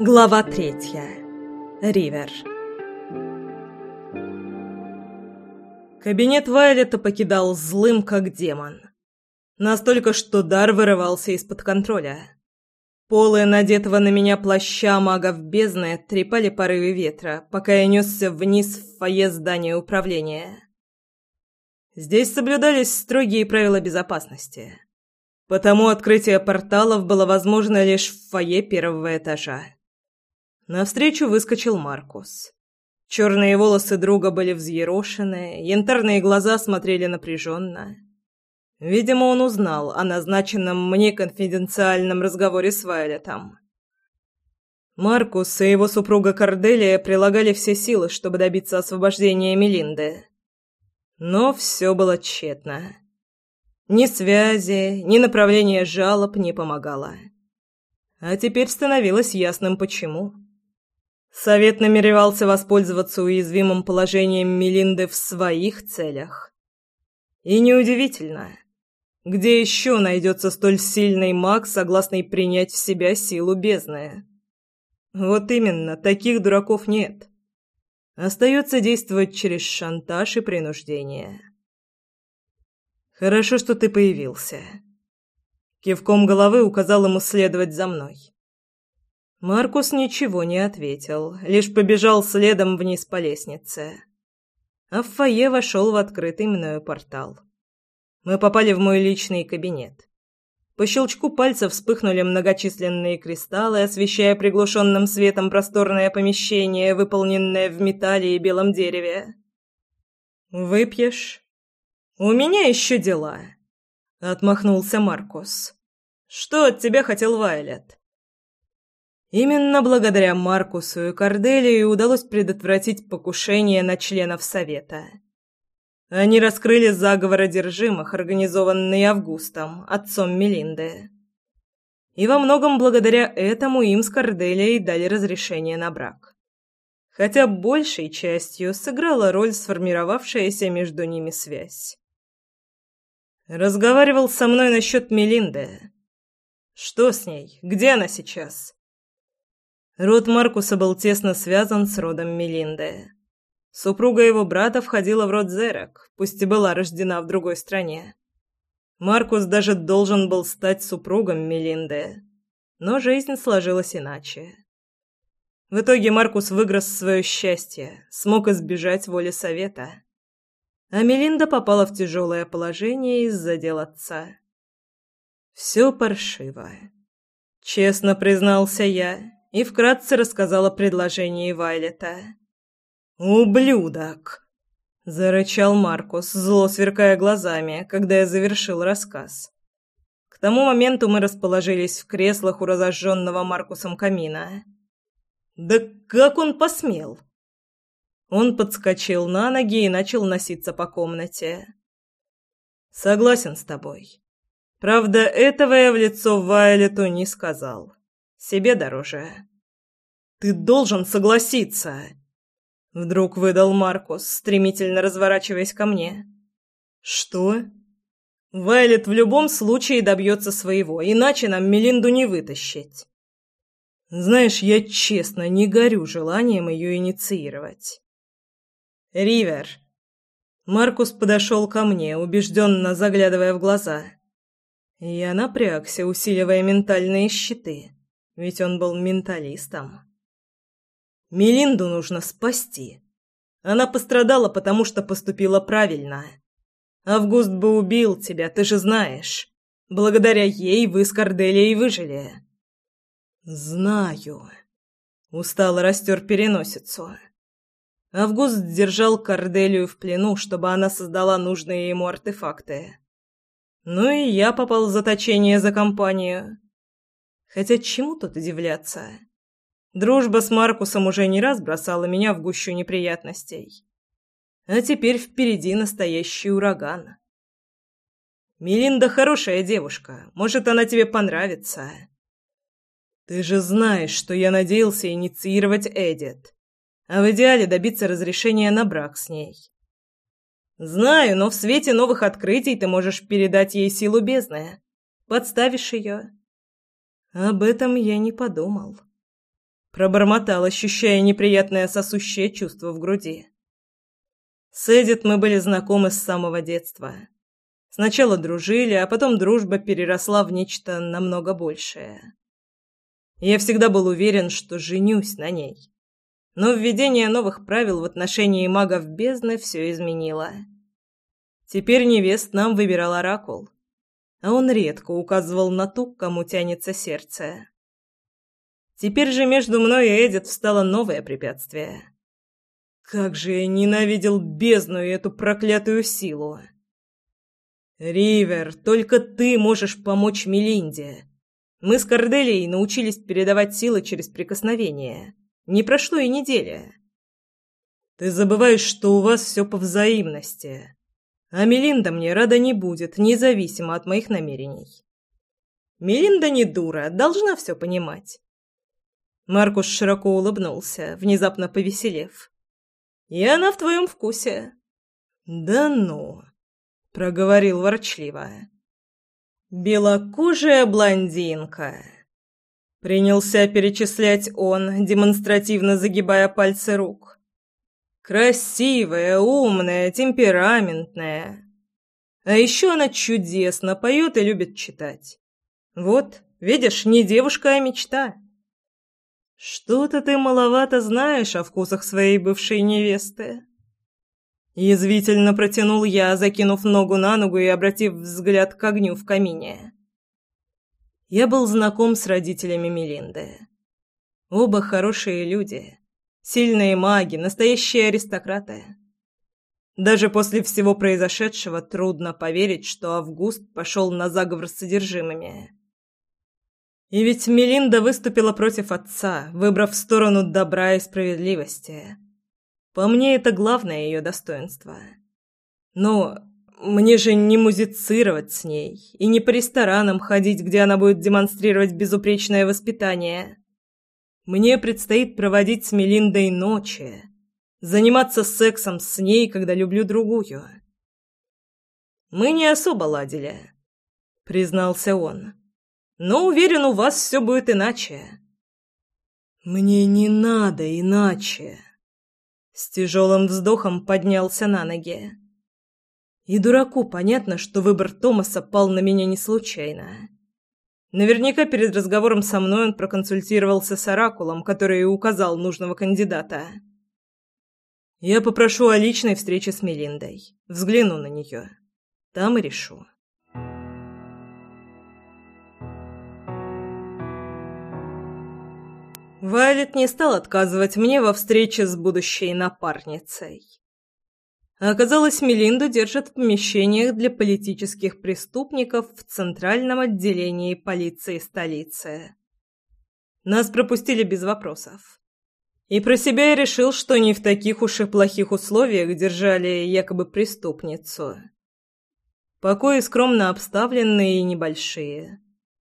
Глава третья. Ривер. Кабинет Вайлета покидал злым, как демон. Настолько, что дар вырывался из-под контроля. Полы надетого на меня плаща магов бездны трепали порывы ветра, пока я несся вниз в фойе здания управления. Здесь соблюдались строгие правила безопасности. Потому открытие порталов было возможно лишь в фойе первого этажа. Навстречу выскочил Маркус. Черные волосы друга были взъерошены, янтарные глаза смотрели напряженно. Видимо, он узнал о назначенном мне конфиденциальном разговоре с Вайлетом. Маркус и его супруга Корделия прилагали все силы, чтобы добиться освобождения Мелинды. Но все было тщетно. Ни связи, ни направление жалоб не помогало. А теперь становилось ясным, почему. Совет намеревался воспользоваться уязвимым положением Мелинды в своих целях. И неудивительно. Где еще найдется столь сильный маг, согласный принять в себя силу бездны? Вот именно, таких дураков нет. Остается действовать через шантаж и принуждение. «Хорошо, что ты появился». Кивком головы указал ему следовать за мной. Маркус ничего не ответил, лишь побежал следом вниз по лестнице. А в фойе вошел в открытый мною портал. Мы попали в мой личный кабинет. По щелчку пальцев вспыхнули многочисленные кристаллы, освещая приглушенным светом просторное помещение, выполненное в металле и белом дереве. «Выпьешь?» «У меня еще дела», — отмахнулся Маркус. «Что от тебя хотел Вайлет?» Именно благодаря Маркусу и Корделии удалось предотвратить покушение на членов Совета. Они раскрыли заговор одержимых, организованный Августом, отцом Мелинды. И во многом благодаря этому им с Корделией дали разрешение на брак. Хотя большей частью сыграла роль сформировавшаяся между ними связь. Разговаривал со мной насчет Мелинды. Что с ней? Где она сейчас? Род Маркуса был тесно связан с родом Мелинды. Супруга его брата входила в род Зерек, пусть и была рождена в другой стране. Маркус даже должен был стать супругом Мелинды, но жизнь сложилась иначе. В итоге Маркус выгрыз свое счастье, смог избежать воли совета. А Мелинда попала в тяжелое положение из-за дел отца. Все паршиво. Честно признался я и вкратце рассказала предложение Вайлета. «Ублюдок!» — зарычал Маркус, зло сверкая глазами, когда я завершил рассказ. К тому моменту мы расположились в креслах у разожженного Маркусом камина. «Да как он посмел?» Он подскочил на ноги и начал носиться по комнате. «Согласен с тобой. Правда, этого я в лицо Вайлету не сказал». Себе дороже. Ты должен согласиться. Вдруг выдал Маркус, стремительно разворачиваясь ко мне. Что? Вайлет в любом случае добьется своего, иначе нам Мелинду не вытащить. Знаешь, я честно не горю желанием ее инициировать. Ривер. Маркус подошел ко мне, убежденно заглядывая в глаза. Я напрягся, усиливая ментальные щиты ведь он был менталистом. Мелинду нужно спасти. Она пострадала, потому что поступила правильно. Август бы убил тебя, ты же знаешь. Благодаря ей вы с Корделией выжили. Знаю. Устало растер переносицу. Август держал Корделию в плену, чтобы она создала нужные ему артефакты. Ну и я попал в заточение за компанию. Хотя чему тут удивляться? Дружба с Маркусом уже не раз бросала меня в гущу неприятностей. А теперь впереди настоящий ураган. Мелинда хорошая девушка. Может, она тебе понравится. Ты же знаешь, что я надеялся инициировать Эдит, а в идеале добиться разрешения на брак с ней. Знаю, но в свете новых открытий ты можешь передать ей силу бездны. Подставишь ее. Об этом я не подумал. Пробормотал, ощущая неприятное сосущее чувство в груди. С Эдит мы были знакомы с самого детства. Сначала дружили, а потом дружба переросла в нечто намного большее. Я всегда был уверен, что женюсь на ней. Но введение новых правил в отношении магов бездны все изменило. Теперь невест нам выбирал Оракул, а он редко указывал на ту, кому тянется сердце. Теперь же между мной и Эдит встало новое препятствие. Как же я ненавидел бездну и эту проклятую силу! «Ривер, только ты можешь помочь Мелинде. Мы с Корделией научились передавать силы через прикосновение. Не прошло и недели. Ты забываешь, что у вас все по взаимности. А Мелинда мне рада не будет, независимо от моих намерений. Мелинда не дура, должна все понимать». Маркус широко улыбнулся, внезапно повеселев. «И она в твоем вкусе». «Да ну!» проговорил ворчливо. «Белокожая блондинка!» Принялся перечислять он, демонстративно загибая пальцы рук. «Красивая, умная, темпераментная. А еще она чудесно поет и любит читать. Вот, видишь, не девушка, а мечта». «Что-то ты маловато знаешь о вкусах своей бывшей невесты». Язвительно протянул я, закинув ногу на ногу и обратив взгляд к огню в камине. Я был знаком с родителями Мелинды. Оба хорошие люди, сильные маги, настоящие аристократы. Даже после всего произошедшего трудно поверить, что Август пошел на заговор с содержимыми. И ведь Мелинда выступила против отца, выбрав сторону добра и справедливости – по мне, это главное ее достоинство. Но мне же не музицировать с ней и не по ресторанам ходить, где она будет демонстрировать безупречное воспитание. Мне предстоит проводить с Мелиндой ночи, заниматься сексом с ней, когда люблю другую. Мы не особо ладили, признался он. Но уверен, у вас все будет иначе. Мне не надо иначе. С тяжелым вздохом поднялся на ноги. И дураку понятно, что выбор Томаса пал на меня не случайно. Наверняка перед разговором со мной он проконсультировался с Оракулом, который указал нужного кандидата. Я попрошу о личной встрече с Мелиндой. Взгляну на нее. Там и решу. Вайлет не стал отказывать мне во встрече с будущей напарницей. Оказалось, Мелинду держат в помещениях для политических преступников в Центральном отделении полиции столицы. Нас пропустили без вопросов. И про себя я решил, что не в таких уж и плохих условиях держали якобы преступницу. Покои скромно обставленные и небольшие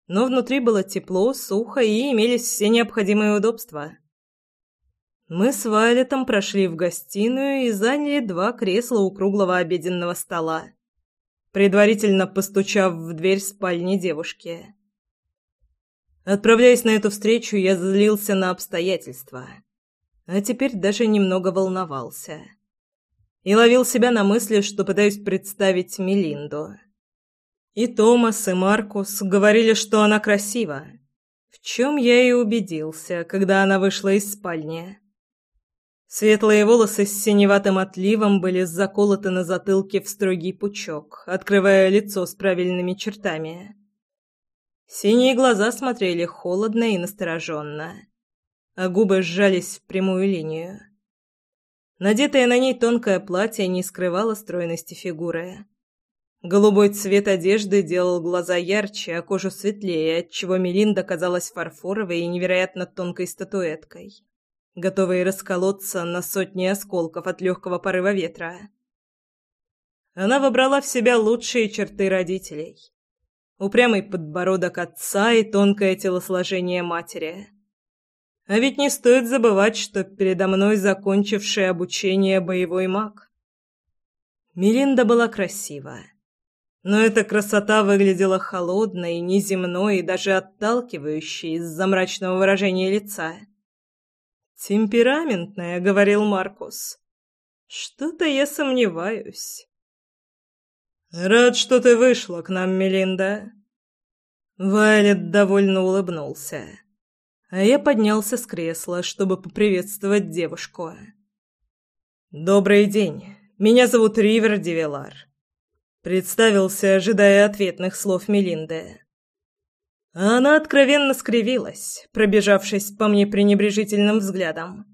но внутри было тепло, сухо и имелись все необходимые удобства. Мы с Вайлетом прошли в гостиную и заняли два кресла у круглого обеденного стола, предварительно постучав в дверь спальни девушки. Отправляясь на эту встречу, я злился на обстоятельства, а теперь даже немного волновался. И ловил себя на мысли, что пытаюсь представить Мелинду. И Томас, и Маркус говорили, что она красива. В чем я и убедился, когда она вышла из спальни. Светлые волосы с синеватым отливом были заколоты на затылке в строгий пучок, открывая лицо с правильными чертами. Синие глаза смотрели холодно и настороженно, а губы сжались в прямую линию. Надетое на ней тонкое платье не скрывало стройности фигуры. Голубой цвет одежды делал глаза ярче, а кожу светлее, отчего Мелинда казалась фарфоровой и невероятно тонкой статуэткой, готовой расколоться на сотни осколков от легкого порыва ветра. Она вобрала в себя лучшие черты родителей. Упрямый подбородок отца и тонкое телосложение матери. А ведь не стоит забывать, что передо мной закончивший обучение боевой маг. Мелинда была красивая но эта красота выглядела холодной, неземной и даже отталкивающей из-за мрачного выражения лица. «Темпераментная», — говорил Маркус. «Что-то я сомневаюсь». «Рад, что ты вышла к нам, Мелинда». Вайлет довольно улыбнулся. А я поднялся с кресла, чтобы поприветствовать девушку. «Добрый день. Меня зовут Ривер Девилар». Представился, ожидая ответных слов Мелинды. Она откровенно скривилась, пробежавшись по мне пренебрежительным взглядом,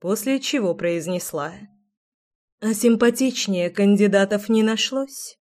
после чего произнесла. «А симпатичнее кандидатов не нашлось?»